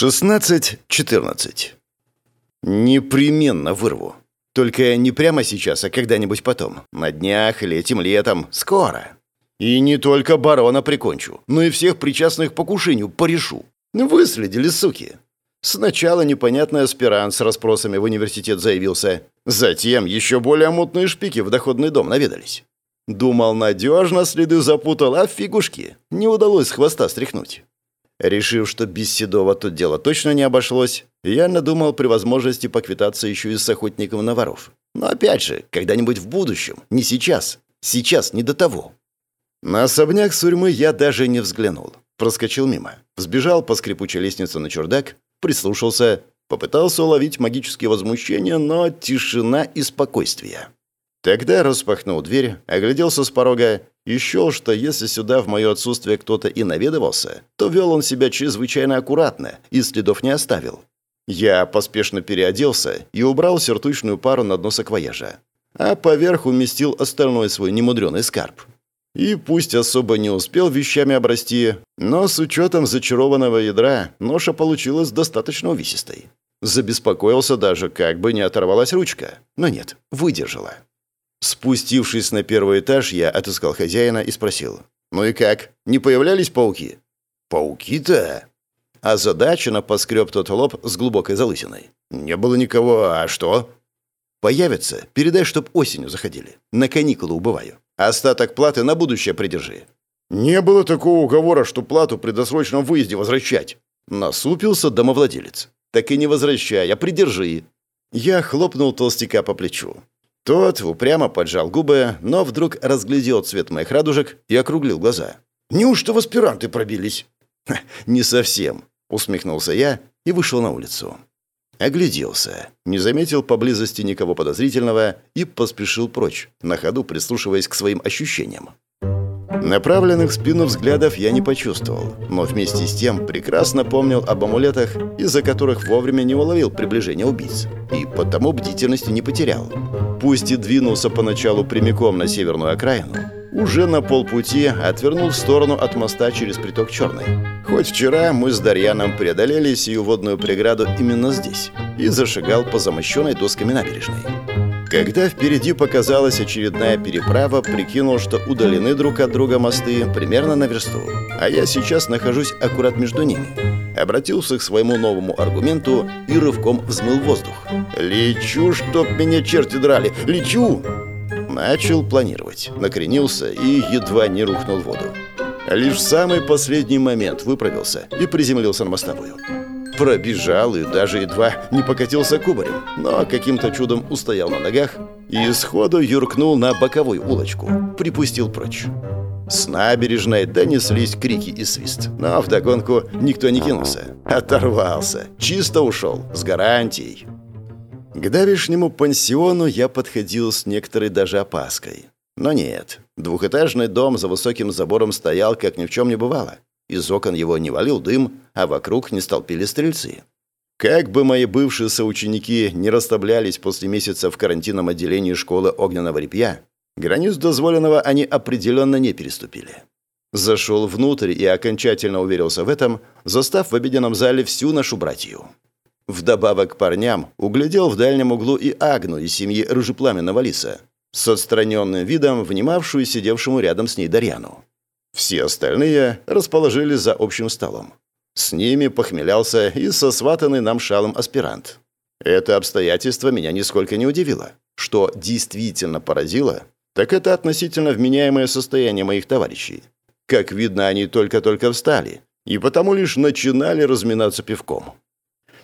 16-14. Непременно вырву. Только не прямо сейчас, а когда-нибудь потом. На днях или этим летом. Скоро. И не только барона прикончу, но и всех причастных к покушению порешу. Выследили, суки. Сначала непонятный аспирант с расспросами в университет заявился. Затем еще более мутные шпики в доходный дом наведались. Думал, надежно следы запутал, а фигушки. Не удалось хвоста стряхнуть. Решив, что без Седова тут дело точно не обошлось, я надумал при возможности поквитаться еще и с охотником на воров. Но опять же, когда-нибудь в будущем, не сейчас. Сейчас не до того. На особняк Сурьмы я даже не взглянул. Проскочил мимо. Сбежал по скрипучей лестнице на чердак, прислушался, попытался уловить магические возмущения, но тишина и спокойствие. Тогда распахнул дверь, огляделся с порога счел, что если сюда в мое отсутствие кто-то и наведывался, то вел он себя чрезвычайно аккуратно и следов не оставил. Я поспешно переоделся и убрал сертучную пару на дно саквояжа, а поверх уместил остальной свой немудренный скарб. И пусть особо не успел вещами обрасти, но с учетом зачарованного ядра ноша получилась достаточно увесистой. Забеспокоился даже, как бы не оторвалась ручка. Но нет, выдержала. Спустившись на первый этаж, я отыскал хозяина и спросил. «Ну и как? Не появлялись пауки?» «Пауки-то?» Озадаченно поскреб тот лоб с глубокой залысиной. «Не было никого, а что?» «Появятся. Передай, чтоб осенью заходили. На каникулы убываю. Остаток платы на будущее придержи». «Не было такого уговора, что плату при досрочном выезде возвращать». Насупился домовладелец. «Так и не возвращай, а придержи». Я хлопнул толстяка по плечу. Тот упрямо поджал губы, но вдруг разглядел цвет моих радужек и округлил глаза. «Неужто в аспиранты пробились?» «Не совсем», — усмехнулся я и вышел на улицу. Огляделся, не заметил поблизости никого подозрительного и поспешил прочь, на ходу прислушиваясь к своим ощущениям. Направленных спину взглядов я не почувствовал, но вместе с тем прекрасно помнил об амулетах, из-за которых вовремя не уловил приближение убийц, и потому бдительности не потерял. Пусть и двинулся поначалу прямиком на северную окраину, уже на полпути отвернул в сторону от моста через приток Черный. Хоть вчера мы с Дарьяном преодолели сию водную преграду именно здесь и зашагал по замощенной досками набережной. Когда впереди показалась очередная переправа, прикинул, что удалены друг от друга мосты примерно на версту, а я сейчас нахожусь аккурат между ними. Обратился к своему новому аргументу и рывком взмыл воздух. «Лечу, чтоб меня черти драли! Лечу!» Начал планировать, накренился и едва не рухнул в воду. Лишь в самый последний момент выправился и приземлился на мостовую. Пробежал и даже едва не покатился кубарем, но каким-то чудом устоял на ногах и сходу юркнул на боковую улочку, припустил прочь. С набережной донеслись крики и свист, но вдогонку никто не кинулся. Оторвался, чисто ушел, с гарантией. К давешнему пансиону я подходил с некоторой даже опаской. Но нет, двухэтажный дом за высоким забором стоял, как ни в чем не бывало. Из окон его не валил дым, а вокруг не столпили стрельцы. Как бы мои бывшие соученики не расставлялись после месяца в карантинном отделении школы огненного репья, границ дозволенного они определенно не переступили. Зашел внутрь и окончательно уверился в этом, застав в обеденном зале всю нашу братью. Вдобавок к парням углядел в дальнем углу и Агну из семьи Рыжепламенного Лиса, с отстраненным видом, внимавшую сидевшему рядом с ней Дарьяну. Все остальные расположились за общим столом. С ними похмелялся и сосватанный нам шалом аспирант. Это обстоятельство меня нисколько не удивило. Что действительно поразило, так это относительно вменяемое состояние моих товарищей. Как видно, они только-только встали, и потому лишь начинали разминаться пивком.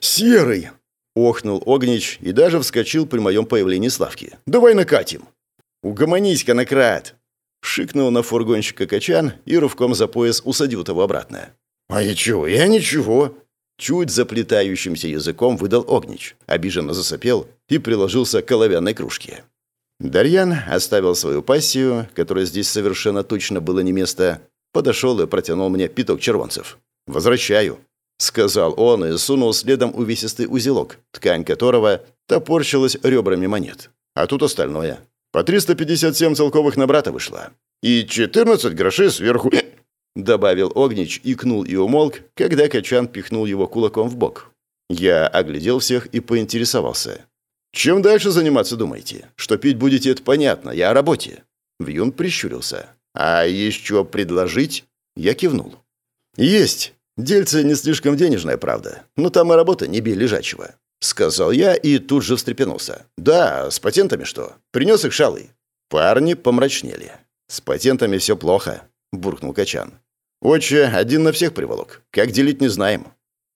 «Серый!» — охнул Огнич и даже вскочил при моем появлении Славки. «Давай накатим!» «Угомонись-ка, накрат!» Шикнул на фургонщика Качан и рывком за пояс усадил того обратно. «А я чего? Я ничего!» Чуть заплетающимся языком выдал Огнич, обиженно засопел и приложился к оловянной кружке. Дарьян оставил свою пассию, которая здесь совершенно точно было не место, подошел и протянул мне пяток червонцев. «Возвращаю», — сказал он и сунул следом увесистый узелок, ткань которого топорщилась ребрами монет. А тут остальное. По 357 целковых на брата вышло. И 14 грошей сверху. добавил Огнич, икнул и умолк, когда Качан пихнул его кулаком в бок. Я оглядел всех и поинтересовался. «Чем дальше заниматься думаете? Что пить будете, это понятно, я о работе». Вьюн прищурился. «А еще предложить?» Я кивнул. «Есть. Дельце не слишком денежная, правда. Но там и работа не бей лежачего». Сказал я и тут же встрепенулся. «Да, с патентами что? Принес их шалый». Парни помрачнели. «С патентами все плохо», — буркнул Качан. «Отче, один на всех приволок. Как делить, не знаем».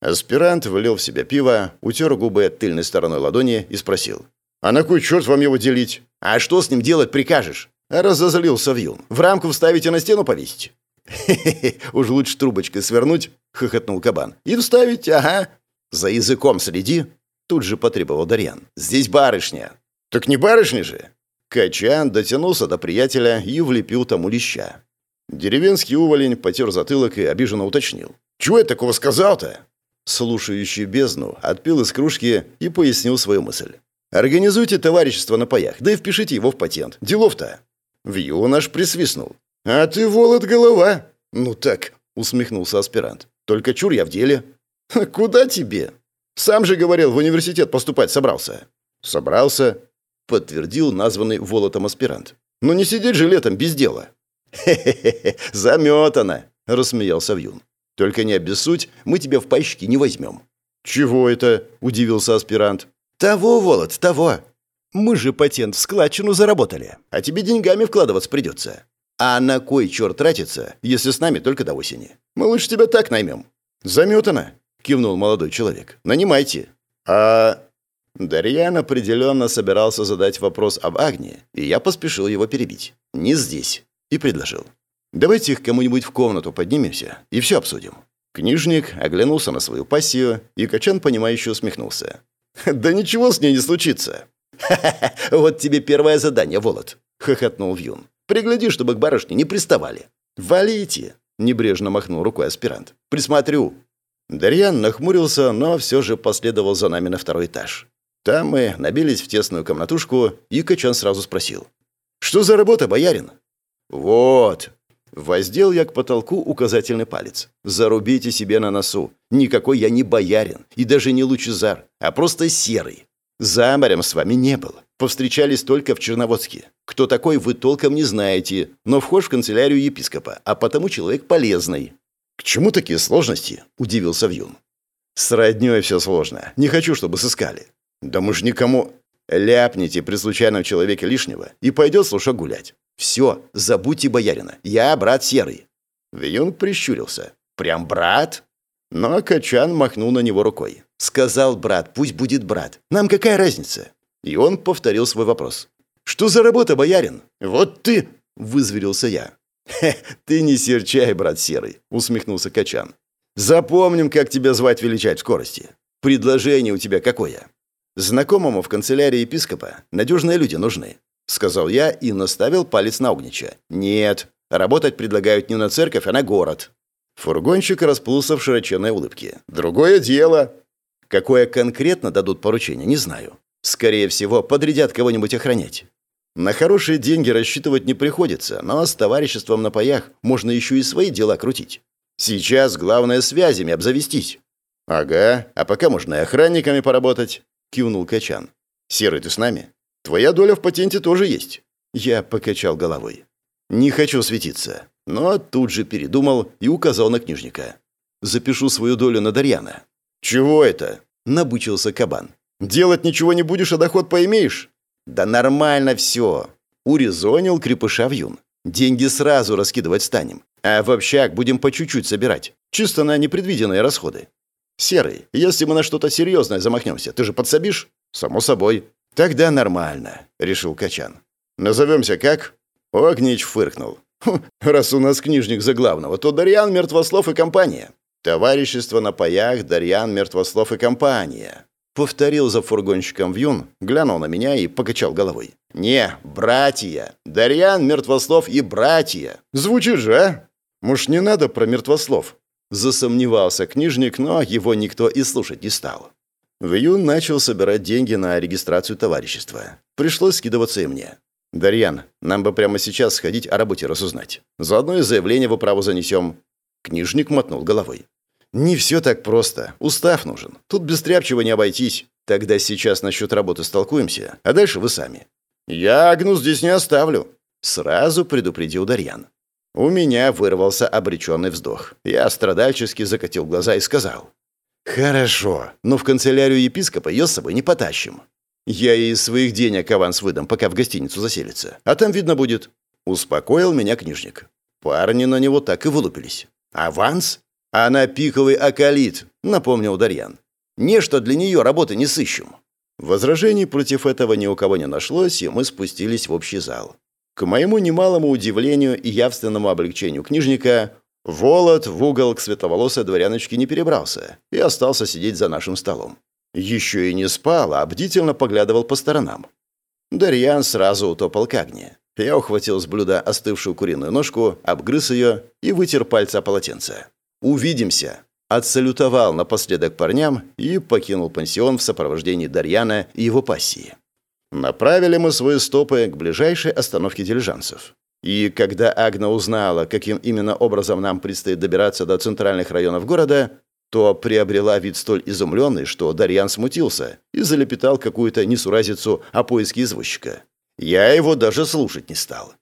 Аспирант влил в себя пиво, утер губы тыльной стороной ладони и спросил. «А на кой черт вам его делить? А что с ним делать прикажешь?» Разозлился Вьюн. «В рамку вставить и на стену повесить?» «Хе-хе, уж лучше трубочкой свернуть», — хохотнул кабан. «И вставить, ага». «За языком следи», — тут же потребовал Дарьян. «Здесь барышня». «Так не барышня же?» Качан дотянулся до приятеля и влепил тому леща. Деревенский уволень потер затылок и обиженно уточнил. «Чего я такого сказал-то?» Слушающий бездну отпил из кружки и пояснил свою мысль. «Организуйте товарищество на паях, да и впишите его в патент. Делов-то!» Вью наш присвистнул. «А ты, Волод, голова!» «Ну так», — усмехнулся аспирант. «Только чур я в деле». «Куда тебе?» «Сам же говорил, в университет поступать собрался». «Собрался», — подтвердил названный Волотом аспирант. «Но не сидеть же летом без дела». «Хе-хе-хе, заметано», — рассмеялся Вьюн. «Только не обессудь, мы тебя в пайщики не возьмем». «Чего это?» — удивился аспирант. «Того, Волод, того. Мы же патент в складчину заработали, а тебе деньгами вкладываться придется. А на кой черт тратиться, если с нами только до осени? Мы лучше тебя так наймем». «Заметано», — кивнул молодой человек. «Нанимайте». «А...» Дарьян определенно собирался задать вопрос об Агне, и я поспешил его перебить. «Не здесь», — и предложил. «Давайте их кому-нибудь в комнату поднимемся и все обсудим». Книжник оглянулся на свою пассию, и Качан, понимающе усмехнулся. «Да ничего с ней не случится. «Ха-ха-ха, вот тебе первое задание, Волод», — хохотнул Вьюн. «Пригляди, чтобы к барышне не приставали». «Валите», — небрежно махнул рукой аспирант. «Присмотрю». Дарьян нахмурился, но все же последовал за нами на второй этаж. Там мы набились в тесную комнатушку, и Качан сразу спросил. «Что за работа, боярин?» «Вот». Воздел я к потолку указательный палец. «Зарубите себе на носу. Никакой я не боярин и даже не лучезар, а просто серый. За морем с вами не был. Повстречались только в Черноводске. Кто такой, вы толком не знаете, но вхож в канцелярию епископа, а потому человек полезный». «К чему такие сложности?» – удивился Вьюн. «С роднёй все сложно. Не хочу, чтобы сыскали». «Да мы ж никому...» «Ляпните при случайном человеке лишнего, и пойдет слушок гулять. Все, забудьте боярина. Я брат Серый». Вьюн прищурился. «Прям брат?» Но Качан махнул на него рукой. Сказал брат, пусть будет брат. Нам какая разница? И он повторил свой вопрос. «Что за работа, боярин?» «Вот ты!» – вызверился я. «Хе, ты не серчай, брат Серый», – усмехнулся Качан. «Запомним, как тебя звать величать в скорости. Предложение у тебя какое?» «Знакомому в канцелярии епископа надежные люди нужны», – сказал я и наставил палец на Огнича. «Нет, работать предлагают не на церковь, а на город». Фургонщик расплылся в широченной улыбке. «Другое дело!» Какое конкретно дадут поручение, не знаю. Скорее всего, подрядят кого-нибудь охранять. На хорошие деньги рассчитывать не приходится, но с товариществом на паях можно еще и свои дела крутить. Сейчас главное связями обзавестись. «Ага, а пока можно и охранниками поработать», — кивнул Качан. «Серый, ты с нами? Твоя доля в патенте тоже есть». Я покачал головой. «Не хочу светиться но тут же передумал и указал на книжника. «Запишу свою долю на Дарьяна». «Чего это?» – набычился кабан. «Делать ничего не будешь, а доход поимеешь?» «Да нормально все!» – урезонил крепыша Вьюн. «Деньги сразу раскидывать станем, а в общак будем по чуть-чуть собирать, чисто на непредвиденные расходы. Серый, если мы на что-то серьезное замахнемся, ты же подсобишь?» «Само собой». «Тогда нормально», – решил Качан. «Назовемся как?» Огнич фыркнул. Раз у нас книжник за главного, то Дарьян Мертвослов и компания. Товарищество на паях, Дарьян Мертвослов и компания. Повторил за фургонщиком Вьюн, глянул на меня и покачал головой. «Не, братья! Дарьян, Мертвослов и братья!» Звучит же, а? Может, не надо про Мертвослов? Засомневался книжник, но его никто и слушать не стал. Вьюн начал собирать деньги на регистрацию товарищества. Пришлось скидываться и мне. «Дарьян, нам бы прямо сейчас сходить о работе разузнать. Заодно и заявление в управу занесем. Книжник мотнул головой. «Не все так просто. Устав нужен. Тут без тряпчего не обойтись. Тогда сейчас насчет работы столкуемся, а дальше вы сами». «Я Агну здесь не оставлю», — сразу предупредил Дарьян. У меня вырвался обреченный вздох. Я страдальчески закатил глаза и сказал. «Хорошо, но в канцелярию епископа ее с собой не потащим. Я ей из своих денег аванс выдам, пока в гостиницу заселится. А там видно будет». Успокоил меня книжник. Парни на него так и вылупились. «Аванс? Она пиковый акалит», — напомнил Дарьян. «Нечто для нее работы не сыщем». Возражений против этого ни у кого не нашлось, и мы спустились в общий зал. К моему немалому удивлению и явственному облегчению книжника, Волод в угол к светловолосой дворяночке не перебрался и остался сидеть за нашим столом. Еще и не спал, а бдительно поглядывал по сторонам. Дарьян сразу утопал к огне. Я ухватил с блюда остывшую куриную ножку, обгрыз ее и вытер пальцы о полотенце. «Увидимся!» Отсалютовал напоследок парням и покинул пансион в сопровождении Дарьяна и его пассии. Направили мы свои стопы к ближайшей остановке дилижансов. И когда Агна узнала, каким именно образом нам предстоит добираться до центральных районов города, то приобрела вид столь изумленный, что Дарьян смутился и залепетал какую-то несуразицу о поиске извозчика. Я его даже слушать не стал.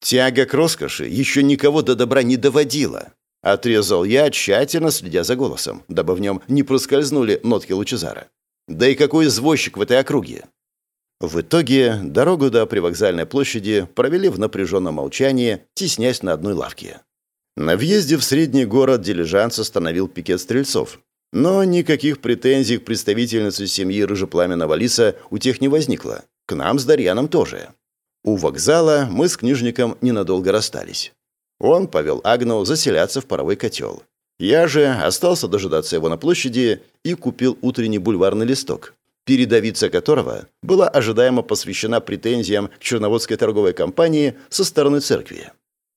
Тяга к роскоши еще никого до добра не доводила. Отрезал я, тщательно следя за голосом, дабы в нем не проскользнули нотки Лучезара. Да и какой извозчик в этой округе? В итоге дорогу до привокзальной площади провели в напряженном молчании, теснясь на одной лавке. На въезде в средний город дилижанс остановил пикет стрельцов. Но никаких претензий к представительнице семьи Рыжепламенного Лиса у тех не возникло. К нам с Дарьяном тоже. У вокзала мы с книжником ненадолго расстались. Он повел Агну заселяться в паровой котел. Я же остался дожидаться его на площади и купил утренний бульварный листок, передовица которого была ожидаемо посвящена претензиям к Черноводской торговой компании со стороны церкви.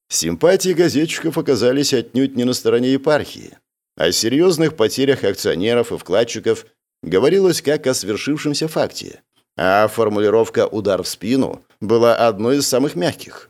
Симпатии газетчиков оказались отнюдь не на стороне епархии. О серьезных потерях акционеров и вкладчиков говорилось как о свершившемся факте, а формулировка «удар в спину» была одной из самых мягких.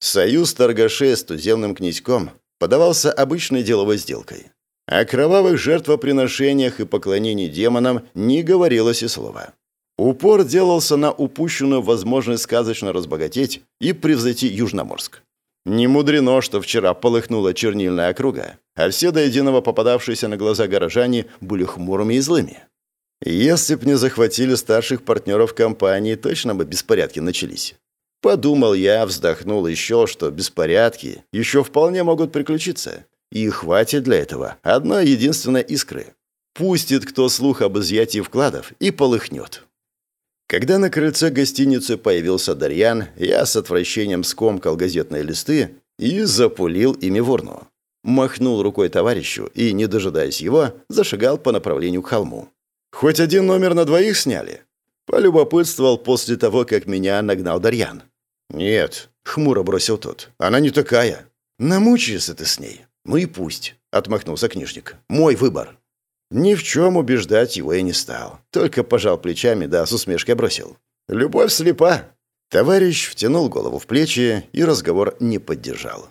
Союз торгашей с туземным князьком подавался обычной деловой сделкой. О кровавых жертвоприношениях и поклонении демонам не говорилось и слова. Упор делался на упущенную возможность сказочно разбогатеть и превзойти Южноморск. Не мудрено, что вчера полыхнула чернильная округа, а все до единого попадавшиеся на глаза горожане были хмурыми и злыми. Если б не захватили старших партнеров компании, точно бы беспорядки начались. Подумал я, вздохнул еще, что беспорядки еще вполне могут приключиться. И хватит для этого одной единственной искры. Пустит кто слух об изъятии вкладов и полыхнет. Когда на крыльце гостиницы появился Дарьян, я с отвращением скомкал газетные листы и запулил ими в урну. Махнул рукой товарищу и, не дожидаясь его, зашагал по направлению к холму. Хоть один номер на двоих сняли?» Полюбопытствовал после того, как меня нагнал Дарьян. «Нет», — хмуро бросил тот, — «она не такая. Намучаешься ты с ней. Ну и пусть», — отмахнулся книжник. «Мой выбор». Ни в чем убеждать его я не стал. Только пожал плечами, да с усмешкой бросил. «Любовь слепа». Товарищ втянул голову в плечи и разговор не поддержал.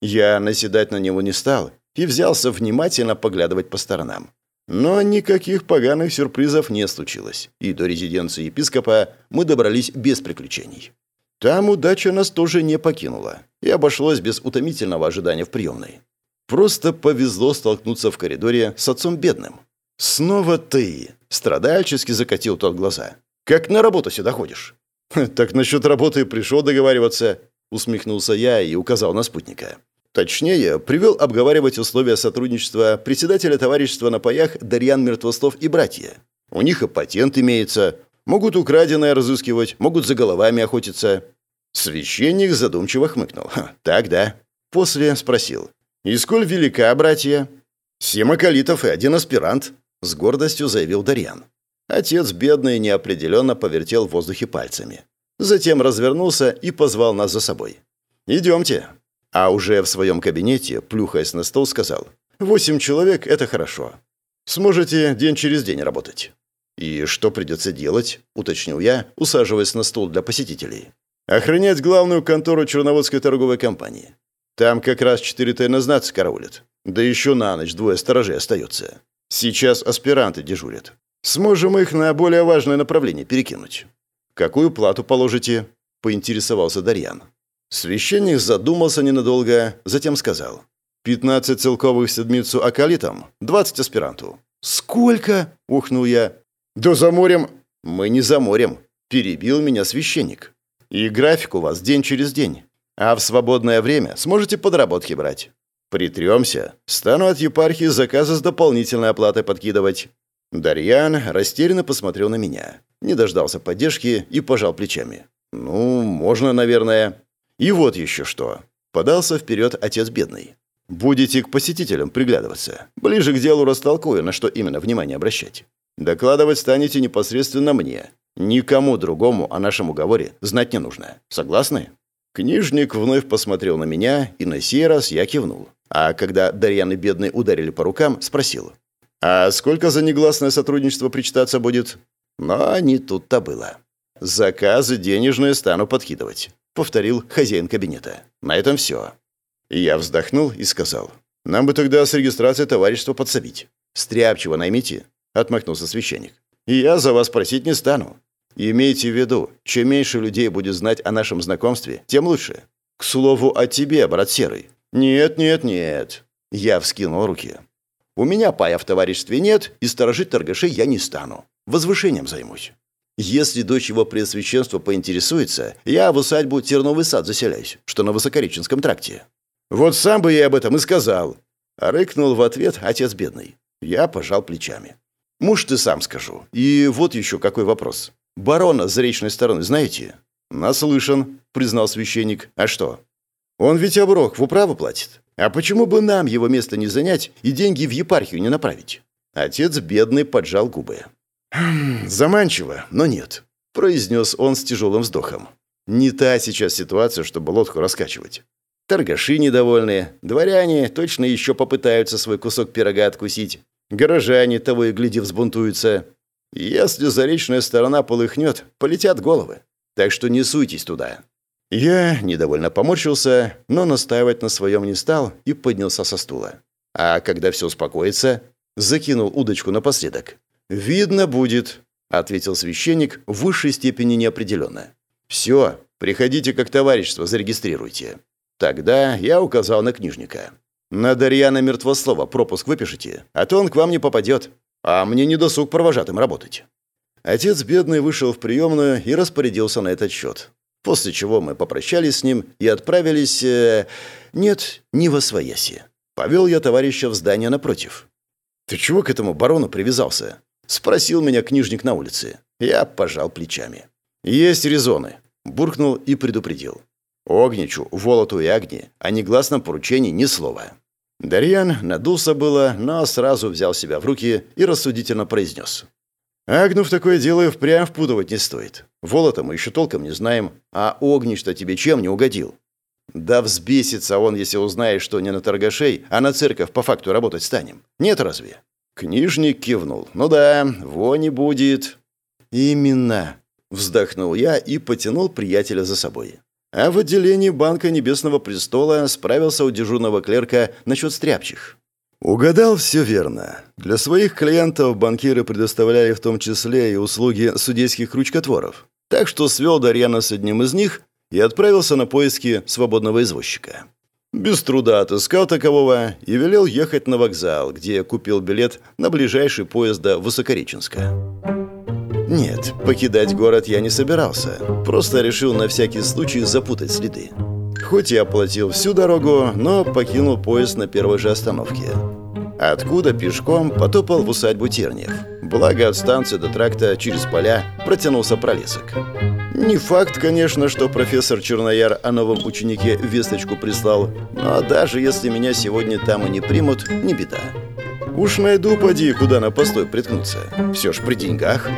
Я наседать на него не стал и взялся внимательно поглядывать по сторонам. Но никаких поганых сюрпризов не случилось, и до резиденции епископа мы добрались без приключений. Там удача нас тоже не покинула, и обошлось без утомительного ожидания в приемной. Просто повезло столкнуться в коридоре с отцом бедным. «Снова ты!» – страдальчески закатил тот глаза. «Как на работу сюда ходишь?» «Так насчет работы пришел договариваться», – усмехнулся я и указал на спутника. Точнее, привел обговаривать условия сотрудничества председателя товарищества на паях Дарьян Мертвостов и братья. У них и патент имеется. Могут украденное разыскивать, могут за головами охотиться. Священник задумчиво хмыкнул. «Так, да». После спросил. «И сколь велика, братья?» «Семь акалитов и один аспирант», — с гордостью заявил Дарьян. Отец бедный неопределенно повертел в воздухе пальцами. Затем развернулся и позвал нас за собой. «Идемте». А уже в своем кабинете, плюхаясь на стол, сказал, «Восемь человек — это хорошо. Сможете день через день работать». «И что придется делать?» — уточнил я, усаживаясь на стул для посетителей. «Охранять главную контору Черноводской торговой компании. Там как раз четыре тайнознаца караулят. Да еще на ночь двое сторожей остается. Сейчас аспиранты дежурят. Сможем их на более важное направление перекинуть. Какую плату положите?» – поинтересовался Дарьян. Священник задумался ненадолго, затем сказал. «Пятнадцать целковых седмицу акалитам, двадцать аспиранту». «Сколько?» – ухнул я. «Да за морем...» «Мы не за морем», – перебил меня священник. «И график у вас день через день. А в свободное время сможете подработки брать. Притремся, стану от епархии заказы с дополнительной оплатой подкидывать». Дарьян растерянно посмотрел на меня, не дождался поддержки и пожал плечами. «Ну, можно, наверное». «И вот еще что». Подался вперед отец бедный. «Будете к посетителям приглядываться. Ближе к делу растолкую, на что именно внимание обращать. Докладывать станете непосредственно мне. Никому другому о нашем уговоре знать не нужно. Согласны?» Книжник вновь посмотрел на меня, и на сей раз я кивнул. А когда Дарьян и Бедный ударили по рукам, спросил. «А сколько за негласное сотрудничество причитаться будет?» Но не тут-то было. «Заказы денежные стану подкидывать», — повторил хозяин кабинета. «На этом все». Я вздохнул и сказал. «Нам бы тогда с регистрацией товарищества подсобить. Стряпчиво наймите», — отмахнулся священник. «И я за вас просить не стану. Имейте в виду, чем меньше людей будет знать о нашем знакомстве, тем лучше. К слову о тебе, брат Серый. Нет, нет, нет». Я вскинул руки. «У меня пая в товариществе нет, и сторожить торгашей я не стану. Возвышением займусь. Если дочь его преосвященства поинтересуется, я в усадьбу Терновый сад заселяюсь, что на Высокореченском тракте. Вот сам бы я об этом и сказал. Рыкнул в ответ отец бедный. Я пожал плечами. Муж ты сам скажу. И вот еще какой вопрос. Барона с заречной стороны знаете? Наслышан, признал священник. А что? Он ведь оброк в управу платит. А почему бы нам его место не занять и деньги в епархию не направить? Отец бедный поджал губы. «Хм, «Заманчиво, но нет», — произнес он с тяжелым вздохом. «Не та сейчас ситуация, чтобы лодку раскачивать. Торгаши недовольные, дворяне точно еще попытаются свой кусок пирога откусить, горожане того и гляди взбунтуются. Если заречная сторона полыхнет, полетят головы. Так что не суйтесь туда». Я недовольно поморщился, но настаивать на своем не стал и поднялся со стула. А когда все успокоится, закинул удочку напоследок. «Видно будет», — ответил священник в высшей степени неопределенно. «Все, приходите как товарищество, зарегистрируйте». Тогда я указал на книжника. «На Дарьяна Мертвослова пропуск выпишите, а то он к вам не попадет, а мне не досуг провожатым работать». Отец бедный вышел в приемную и распорядился на этот счет. После чего мы попрощались с ним и отправились... Э, нет, не во свояси. Повел я товарища в здание напротив. «Ты чего к этому барону привязался?» Спросил меня книжник на улице. Я пожал плечами. «Есть резоны», — буркнул и предупредил. «Огничу, Волоту и Агни о негласном поручении ни слова». Дарьян надулся было, но сразу взял себя в руки и рассудительно произнес. «Агну в такое дело и впрямь впутывать не стоит. Волота мы еще толком не знаем, а Огнич-то тебе чем не угодил?» «Да взбесится он, если узнает, что не на торгашей, а на церковь по факту работать станем. Нет разве?» Книжник кивнул. «Ну да, вони будет». «Именно», — вздохнул я и потянул приятеля за собой. А в отделении Банка Небесного Престола справился у дежурного клерка насчет стряпчих. Угадал все верно. Для своих клиентов банкиры предоставляли в том числе и услуги судейских ручкотворов. Так что свел Дарьяна с одним из них и отправился на поиски свободного извозчика. Без труда отыскал такового и велел ехать на вокзал, где я купил билет на ближайший поезд до Высокореченска. Нет, покидать город я не собирался. Просто решил на всякий случай запутать следы. Хоть и оплатил всю дорогу, но покинул поезд на первой же остановке. Откуда пешком потопал в усадьбу Терниев. Благо от станции до тракта через поля протянулся пролесок. Не факт, конечно, что профессор Чернояр о новом ученике весточку прислал, но даже если меня сегодня там и не примут, не беда. Уж найду, поди, куда на постой приткнуться. Все ж при деньгах.